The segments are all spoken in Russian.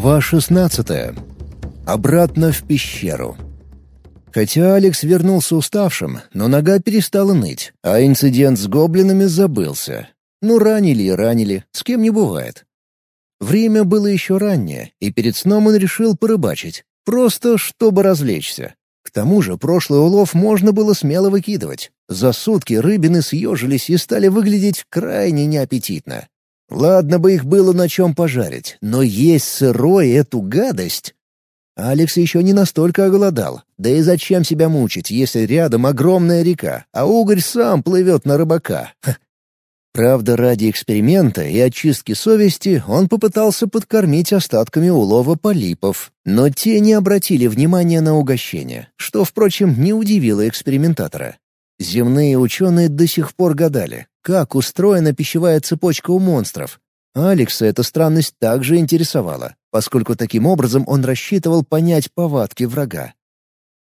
Глава 16. Обратно в пещеру. Хотя Алекс вернулся уставшим, но нога перестала ныть, а инцидент с гоблинами забылся. Ну, ранили и ранили, с кем не бывает. Время было еще раннее, и перед сном он решил порыбачить, просто чтобы развлечься. К тому же прошлый улов можно было смело выкидывать. За сутки рыбины съежились и стали выглядеть крайне неаппетитно. Ладно бы их было на чем пожарить, но есть сырой эту гадость. Алекс еще не настолько оголодал. Да и зачем себя мучить, если рядом огромная река, а угорь сам плывет на рыбака? Ха. Правда, ради эксперимента и очистки совести он попытался подкормить остатками улова полипов, но те не обратили внимания на угощение, что, впрочем, не удивило экспериментатора. Земные ученые до сих пор гадали, как устроена пищевая цепочка у монстров. Алекса эта странность также интересовала, поскольку таким образом он рассчитывал понять повадки врага.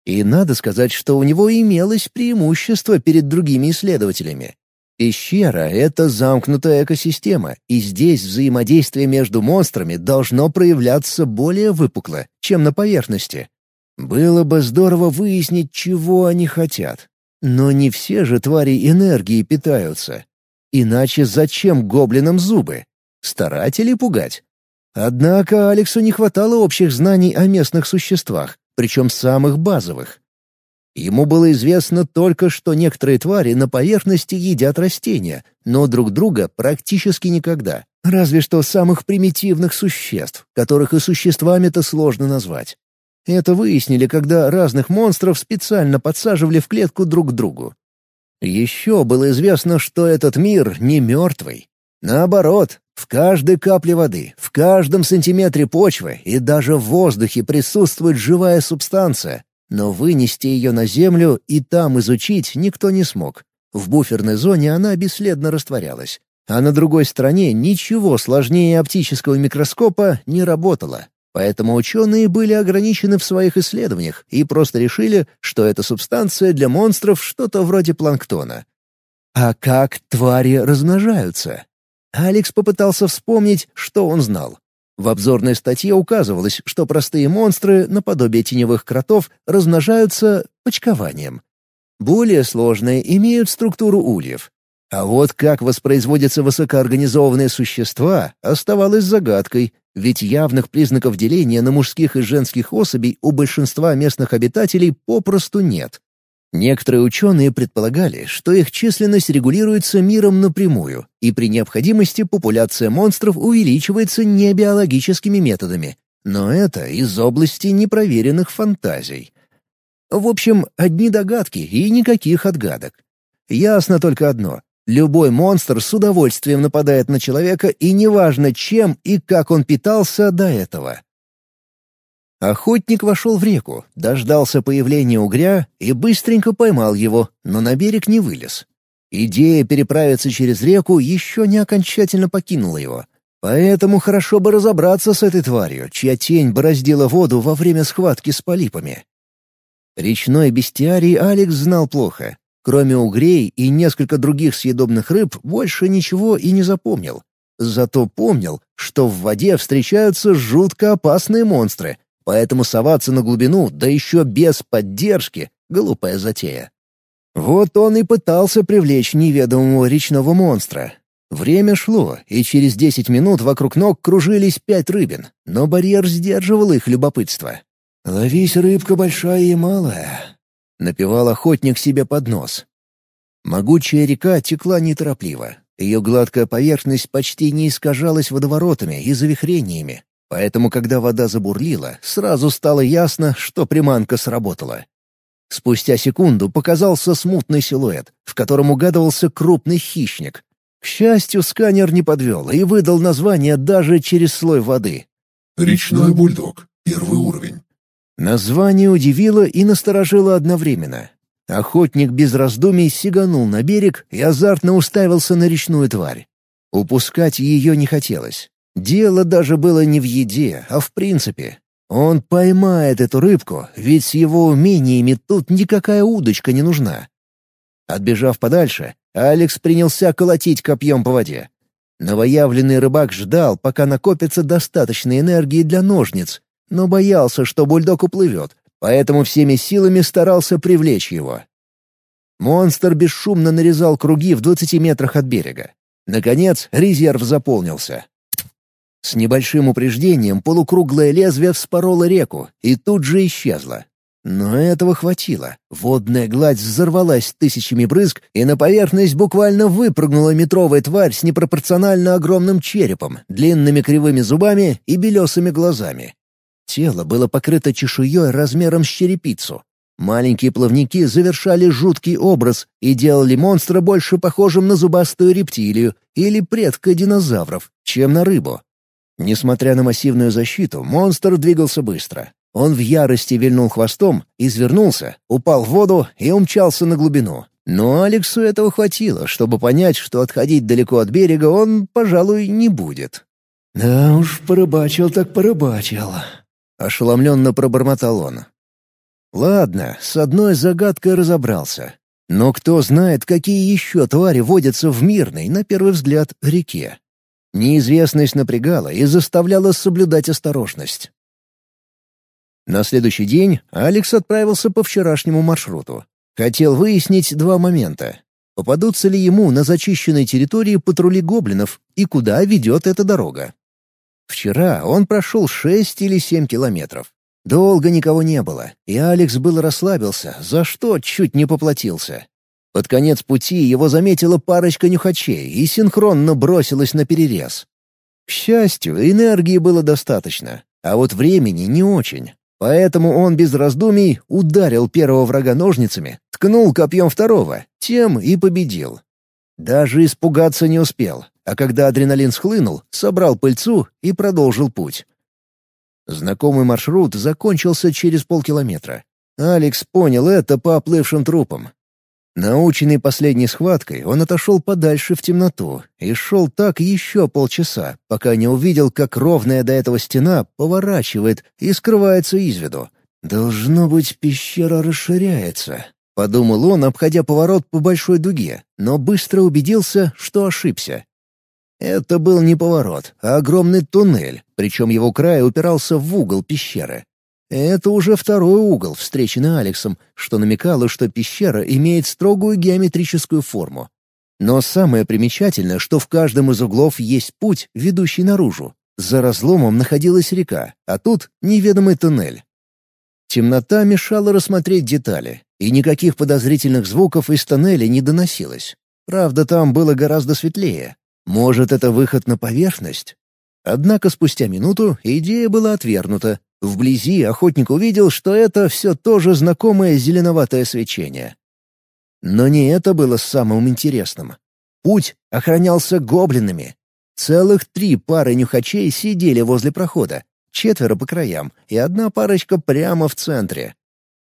И надо сказать, что у него имелось преимущество перед другими исследователями. Пещера — это замкнутая экосистема, и здесь взаимодействие между монстрами должно проявляться более выпукло, чем на поверхности. Было бы здорово выяснить, чего они хотят. Но не все же твари энергии питаются. Иначе зачем гоблинам зубы? Старать или пугать? Однако Алексу не хватало общих знаний о местных существах, причем самых базовых. Ему было известно только, что некоторые твари на поверхности едят растения, но друг друга практически никогда. Разве что самых примитивных существ, которых и существами-то сложно назвать. Это выяснили, когда разных монстров специально подсаживали в клетку друг к другу. Еще было известно, что этот мир не мертвый. Наоборот, в каждой капле воды, в каждом сантиметре почвы и даже в воздухе присутствует живая субстанция, но вынести ее на Землю и там изучить никто не смог. В буферной зоне она бесследно растворялась. А на другой стороне ничего сложнее оптического микроскопа не работало. Поэтому ученые были ограничены в своих исследованиях и просто решили, что эта субстанция для монстров что-то вроде планктона. А как твари размножаются? Алекс попытался вспомнить, что он знал. В обзорной статье указывалось, что простые монстры, наподобие теневых кротов, размножаются почкованием. Более сложные имеют структуру ульев. А вот как воспроизводятся высокоорганизованные существа, оставалось загадкой, ведь явных признаков деления на мужских и женских особей у большинства местных обитателей попросту нет. Некоторые ученые предполагали, что их численность регулируется миром напрямую, и при необходимости популяция монстров увеличивается не биологическими методами. Но это из области непроверенных фантазий. В общем, одни догадки и никаких отгадок. Ясно только одно. Любой монстр с удовольствием нападает на человека, и неважно чем и как он питался до этого. Охотник вошел в реку, дождался появления угря и быстренько поймал его, но на берег не вылез. Идея переправиться через реку еще не окончательно покинула его. Поэтому хорошо бы разобраться с этой тварью, чья тень бороздила воду во время схватки с полипами. Речной бестиарий Алекс знал плохо, Кроме угрей и несколько других съедобных рыб, больше ничего и не запомнил. Зато помнил, что в воде встречаются жутко опасные монстры, поэтому соваться на глубину, да еще без поддержки — глупая затея. Вот он и пытался привлечь неведомого речного монстра. Время шло, и через десять минут вокруг ног кружились пять рыбин, но барьер сдерживал их любопытство. «Ловись, рыбка большая и малая», — напевал охотник себе под нос. Могучая река текла неторопливо. Ее гладкая поверхность почти не искажалась водоворотами и завихрениями. Поэтому, когда вода забурлила, сразу стало ясно, что приманка сработала. Спустя секунду показался смутный силуэт, в котором угадывался крупный хищник. К счастью, сканер не подвел и выдал название даже через слой воды. «Речной бульдог. Первый уровень. Название удивило и насторожило одновременно. Охотник без раздумий сиганул на берег и азартно уставился на речную тварь. Упускать ее не хотелось. Дело даже было не в еде, а в принципе. Он поймает эту рыбку, ведь с его умениями тут никакая удочка не нужна. Отбежав подальше, Алекс принялся колотить копьем по воде. Новоявленный рыбак ждал, пока накопится достаточно энергии для ножниц, но боялся, что бульдог уплывет, поэтому всеми силами старался привлечь его. Монстр бесшумно нарезал круги в двадцати метрах от берега. Наконец, резерв заполнился. С небольшим упреждением полукруглое лезвие вспороло реку и тут же исчезло. Но этого хватило. Водная гладь взорвалась тысячами брызг, и на поверхность буквально выпрыгнула метровая тварь с непропорционально огромным черепом, длинными кривыми зубами и белесыми глазами. Тело было покрыто чешуей размером с черепицу. Маленькие плавники завершали жуткий образ и делали монстра больше похожим на зубастую рептилию или предка динозавров, чем на рыбу. Несмотря на массивную защиту, монстр двигался быстро. Он в ярости вильнул хвостом, извернулся, упал в воду и умчался на глубину. Но Алексу этого хватило, чтобы понять, что отходить далеко от берега он, пожалуй, не будет. «Да уж, порыбачил так порыбачил», — ошеломленно пробормотал он. «Ладно, с одной загадкой разобрался. Но кто знает, какие еще твари водятся в мирной, на первый взгляд, реке. Неизвестность напрягала и заставляла соблюдать осторожность. На следующий день Алекс отправился по вчерашнему маршруту. Хотел выяснить два момента. Попадутся ли ему на зачищенной территории патрули гоблинов и куда ведет эта дорога. Вчера он прошел шесть или семь километров. Долго никого не было, и Алекс был расслабился, за что чуть не поплатился. Под конец пути его заметила парочка нюхачей и синхронно бросилась на перерез. К счастью, энергии было достаточно, а вот времени не очень. Поэтому он без раздумий ударил первого врага ножницами, ткнул копьем второго, тем и победил. Даже испугаться не успел, а когда адреналин схлынул, собрал пыльцу и продолжил путь. Знакомый маршрут закончился через полкилометра. Алекс понял это по оплывшим трупам, Наученный последней схваткой, он отошел подальше в темноту и шел так еще полчаса, пока не увидел, как ровная до этого стена поворачивает и скрывается из виду. «Должно быть, пещера расширяется», — подумал он, обходя поворот по большой дуге, но быстро убедился, что ошибся. Это был не поворот, а огромный туннель, причем его край упирался в угол пещеры. Это уже второй угол, встреченный Алексом, что намекало, что пещера имеет строгую геометрическую форму. Но самое примечательное, что в каждом из углов есть путь, ведущий наружу. За разломом находилась река, а тут неведомый туннель. Темнота мешала рассмотреть детали, и никаких подозрительных звуков из тоннеля не доносилось. Правда, там было гораздо светлее. Может, это выход на поверхность? Однако спустя минуту идея была отвергнута, Вблизи охотник увидел, что это все то же знакомое зеленоватое свечение. Но не это было самым интересным. Путь охранялся гоблинами. Целых три пары нюхачей сидели возле прохода, четверо по краям и одна парочка прямо в центре.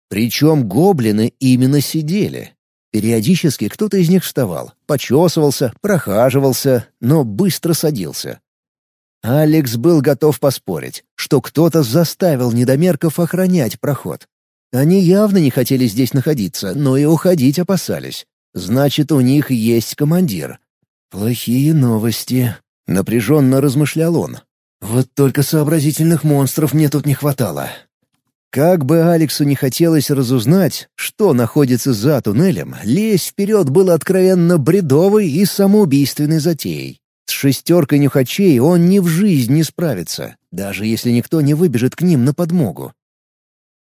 Причем гоблины именно сидели. Периодически кто-то из них вставал, почесывался, прохаживался, но быстро садился. Алекс был готов поспорить, что кто-то заставил недомерков охранять проход. Они явно не хотели здесь находиться, но и уходить опасались. Значит, у них есть командир. «Плохие новости», — напряженно размышлял он. «Вот только сообразительных монстров мне тут не хватало». Как бы Алексу не хотелось разузнать, что находится за туннелем, лезть вперед было откровенно бредовой и самоубийственной затеей. С шестеркой нюхачей он ни в жизнь не справится, даже если никто не выбежит к ним на подмогу.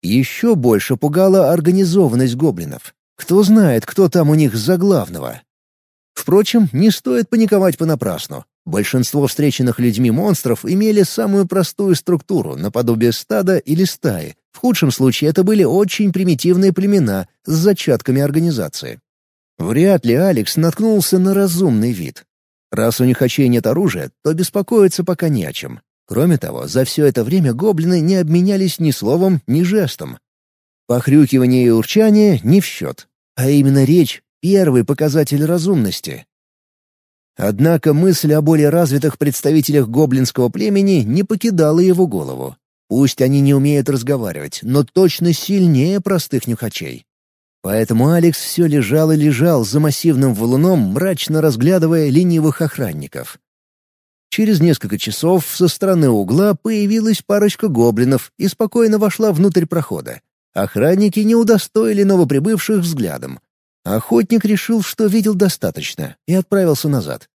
Еще больше пугала организованность гоблинов. Кто знает, кто там у них за главного. Впрочем, не стоит паниковать понапрасну. Большинство встреченных людьми монстров имели самую простую структуру, наподобие стада или стаи. В худшем случае это были очень примитивные племена с зачатками организации. Вряд ли Алекс наткнулся на разумный вид. Раз у них нюхачей нет оружия, то беспокоиться пока не о чем. Кроме того, за все это время гоблины не обменялись ни словом, ни жестом. Похрюкивание и урчание не в счет. А именно речь — первый показатель разумности. Однако мысль о более развитых представителях гоблинского племени не покидала его голову. Пусть они не умеют разговаривать, но точно сильнее простых нюхачей. Поэтому Алекс все лежал и лежал за массивным валуном, мрачно разглядывая ленивых охранников. Через несколько часов со стороны угла появилась парочка гоблинов и спокойно вошла внутрь прохода. Охранники не удостоили новоприбывших взглядом. Охотник решил, что видел достаточно, и отправился назад.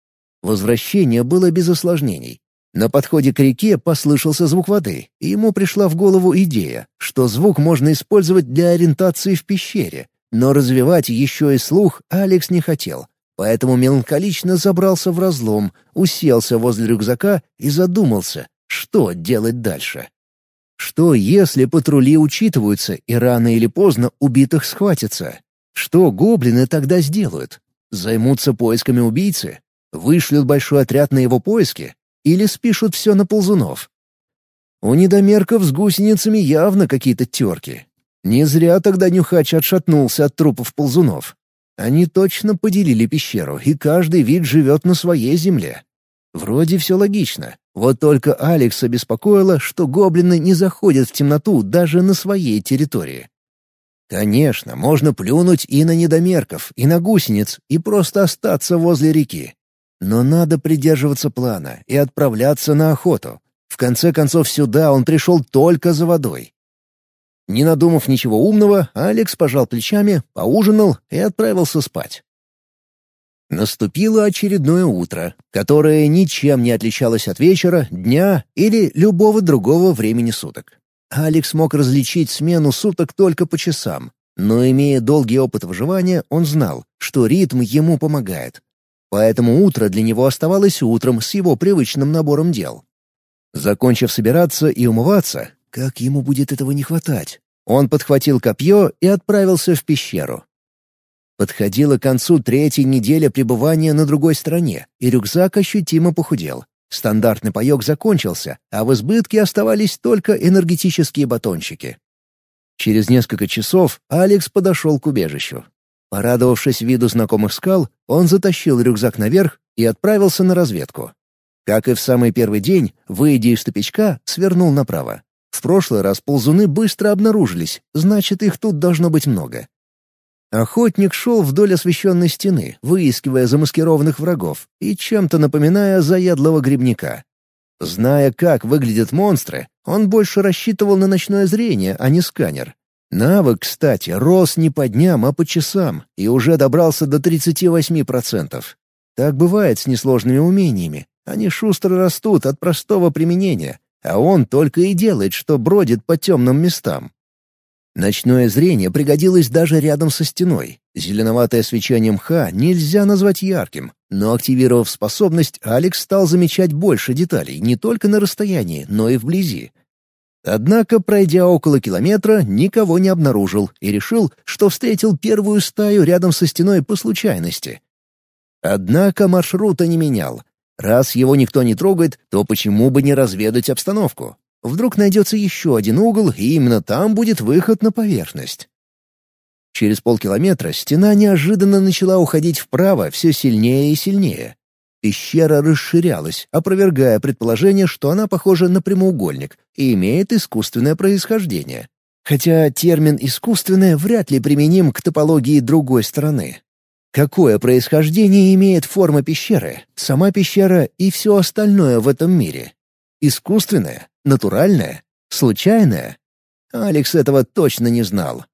Возвращение было без осложнений. На подходе к реке послышался звук воды, и ему пришла в голову идея, что звук можно использовать для ориентации в пещере, но развивать еще и слух Алекс не хотел, поэтому меланхолично забрался в разлом, уселся возле рюкзака и задумался, что делать дальше. Что, если патрули учитываются и рано или поздно убитых схватятся? Что гоблины тогда сделают? Займутся поисками убийцы? Вышлют большой отряд на его поиски? Или спишут все на ползунов? У недомерков с гусеницами явно какие-то терки. Не зря тогда Нюхач отшатнулся от трупов ползунов. Они точно поделили пещеру, и каждый вид живет на своей земле. Вроде все логично. Вот только Алекса беспокоило, что гоблины не заходят в темноту даже на своей территории. Конечно, можно плюнуть и на недомерков, и на гусениц, и просто остаться возле реки. Но надо придерживаться плана и отправляться на охоту. В конце концов, сюда он пришел только за водой. Не надумав ничего умного, Алекс пожал плечами, поужинал и отправился спать. Наступило очередное утро, которое ничем не отличалось от вечера, дня или любого другого времени суток. Алекс мог различить смену суток только по часам, но, имея долгий опыт выживания, он знал, что ритм ему помогает. Поэтому утро для него оставалось утром с его привычным набором дел. Закончив собираться и умываться, как ему будет этого не хватать, он подхватил копье и отправился в пещеру. Подходила к концу третья неделя пребывания на другой стороне, и рюкзак ощутимо похудел. Стандартный паёк закончился, а в избытке оставались только энергетические батончики. Через несколько часов Алекс подошел к убежищу. Порадовавшись виду знакомых скал, он затащил рюкзак наверх и отправился на разведку. Как и в самый первый день, выйдя из тупичка, свернул направо. В прошлый раз ползуны быстро обнаружились, значит, их тут должно быть много. Охотник шел вдоль освещенной стены, выискивая замаскированных врагов и чем-то напоминая заядлого грибника. Зная, как выглядят монстры, он больше рассчитывал на ночное зрение, а не сканер. Навык, кстати, рос не по дням, а по часам, и уже добрался до 38%. Так бывает с несложными умениями. Они шустро растут от простого применения, а он только и делает, что бродит по темным местам. Ночное зрение пригодилось даже рядом со стеной. Зеленоватое свечение мха нельзя назвать ярким, но активировав способность, Алекс стал замечать больше деталей не только на расстоянии, но и вблизи. Однако, пройдя около километра, никого не обнаружил и решил, что встретил первую стаю рядом со стеной по случайности. Однако маршрута не менял. Раз его никто не трогает, то почему бы не разведать обстановку? Вдруг найдется еще один угол, и именно там будет выход на поверхность. Через полкилометра стена неожиданно начала уходить вправо все сильнее и сильнее. Пещера расширялась, опровергая предположение, что она похожа на прямоугольник и имеет искусственное происхождение. Хотя термин «искусственное» вряд ли применим к топологии другой стороны. Какое происхождение имеет форма пещеры, сама пещера и все остальное в этом мире? Искусственное? Натуральное? Случайное? Алекс этого точно не знал.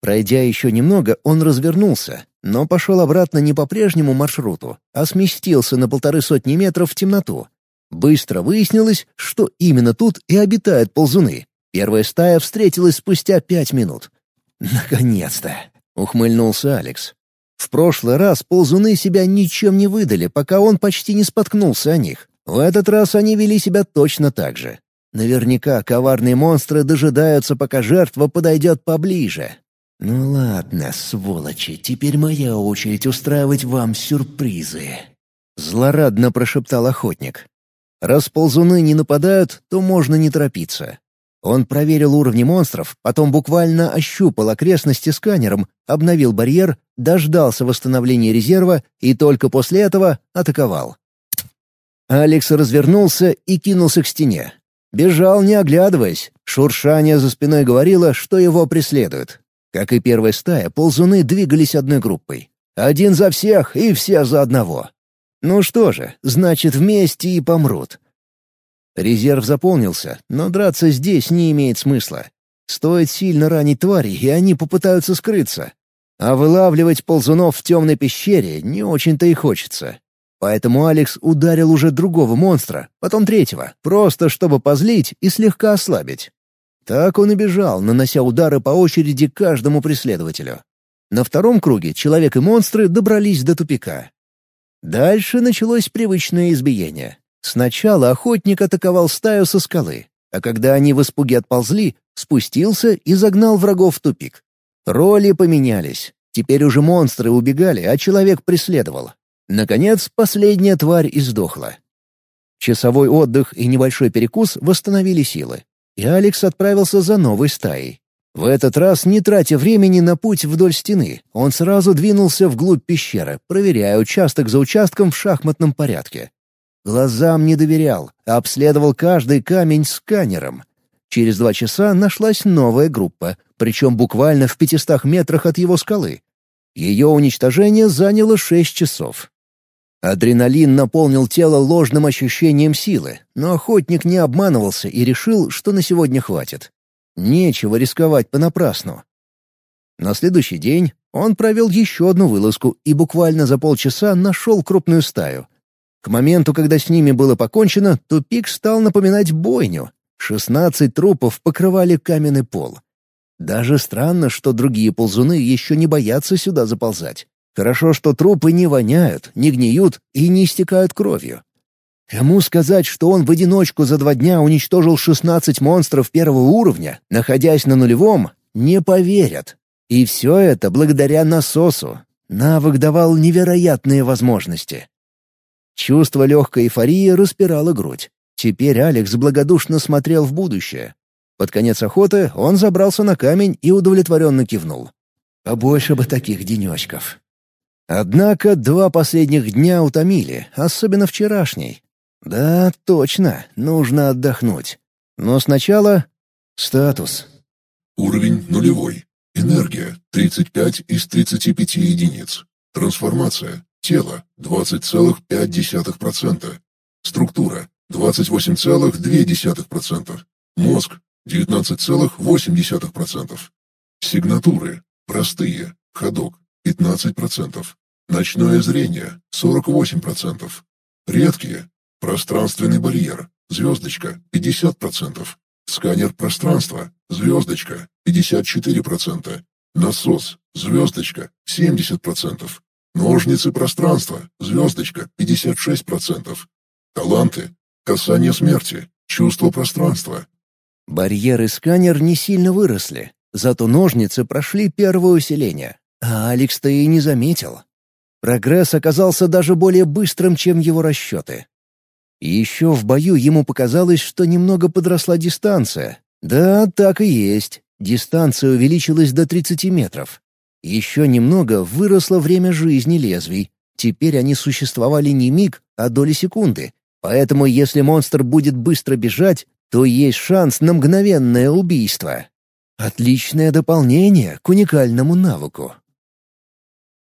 Пройдя еще немного, он развернулся, но пошел обратно не по прежнему маршруту, а сместился на полторы сотни метров в темноту. Быстро выяснилось, что именно тут и обитают ползуны. Первая стая встретилась спустя пять минут. «Наконец-то!» — ухмыльнулся Алекс. В прошлый раз ползуны себя ничем не выдали, пока он почти не споткнулся о них. В этот раз они вели себя точно так же. Наверняка коварные монстры дожидаются, пока жертва подойдет поближе. «Ну ладно, сволочи, теперь моя очередь устраивать вам сюрпризы», — злорадно прошептал охотник. «Раз ползуны не нападают, то можно не торопиться». Он проверил уровни монстров, потом буквально ощупал окрестности сканером, обновил барьер, дождался восстановления резерва и только после этого атаковал. Алекс развернулся и кинулся к стене. Бежал, не оглядываясь. Шуршание за спиной говорило, что его преследуют. Как и первая стая, ползуны двигались одной группой. Один за всех и все за одного. Ну что же, значит, вместе и помрут. Резерв заполнился, но драться здесь не имеет смысла. Стоит сильно ранить твари, и они попытаются скрыться. А вылавливать ползунов в темной пещере не очень-то и хочется. Поэтому Алекс ударил уже другого монстра, потом третьего, просто чтобы позлить и слегка ослабить. Так он и бежал, нанося удары по очереди каждому преследователю. На втором круге человек и монстры добрались до тупика. Дальше началось привычное избиение. Сначала охотник атаковал стаю со скалы, а когда они в испуге отползли, спустился и загнал врагов в тупик. Роли поменялись. Теперь уже монстры убегали, а человек преследовал. Наконец, последняя тварь издохла. Часовой отдых и небольшой перекус восстановили силы, и Алекс отправился за новой стаей. В этот раз, не тратя времени на путь вдоль стены, он сразу двинулся вглубь пещеры, проверяя участок за участком в шахматном порядке. Глазам не доверял, а обследовал каждый камень сканером. Через два часа нашлась новая группа, причем буквально в пятистах метрах от его скалы. Ее уничтожение заняло шесть часов. Адреналин наполнил тело ложным ощущением силы, но охотник не обманывался и решил, что на сегодня хватит. Нечего рисковать понапрасну. На следующий день он провел еще одну вылазку и буквально за полчаса нашел крупную стаю. К моменту, когда с ними было покончено, тупик стал напоминать бойню. Шестнадцать трупов покрывали каменный пол. Даже странно, что другие ползуны еще не боятся сюда заползать. Хорошо, что трупы не воняют, не гниют и не истекают кровью. Кому сказать, что он в одиночку за два дня уничтожил 16 монстров первого уровня, находясь на нулевом, не поверят. И все это благодаря насосу. Навык давал невероятные возможности. Чувство легкой эйфории распирало грудь. Теперь Алекс благодушно смотрел в будущее. Под конец охоты он забрался на камень и удовлетворенно кивнул. «Побольше бы таких денечков». Однако два последних дня утомили, особенно вчерашний. Да, точно, нужно отдохнуть. Но сначала... Статус. Уровень нулевой. Энергия 35 из 35 единиц. Трансформация. Тело 20,5%. Структура 28,2%. Мозг 19,8%. Сигнатуры. Простые. Ходок 15%. Ночное зрение 48%. Редкие Пространственный барьер. Звездочка. 50%. Сканер пространства. Звездочка. 54%. Насос. Звездочка. 70%. Ножницы пространства. Звездочка. 56%. Таланты. Касание смерти. Чувство пространства. Барьер и сканер не сильно выросли, зато ножницы прошли первое усиление, а Алекс-то и не заметил. Прогресс оказался даже более быстрым, чем его расчеты. Еще в бою ему показалось, что немного подросла дистанция. Да, так и есть. Дистанция увеличилась до 30 метров. Еще немного выросло время жизни лезвий. Теперь они существовали не миг, а доли секунды. Поэтому если монстр будет быстро бежать, то есть шанс на мгновенное убийство. Отличное дополнение к уникальному навыку.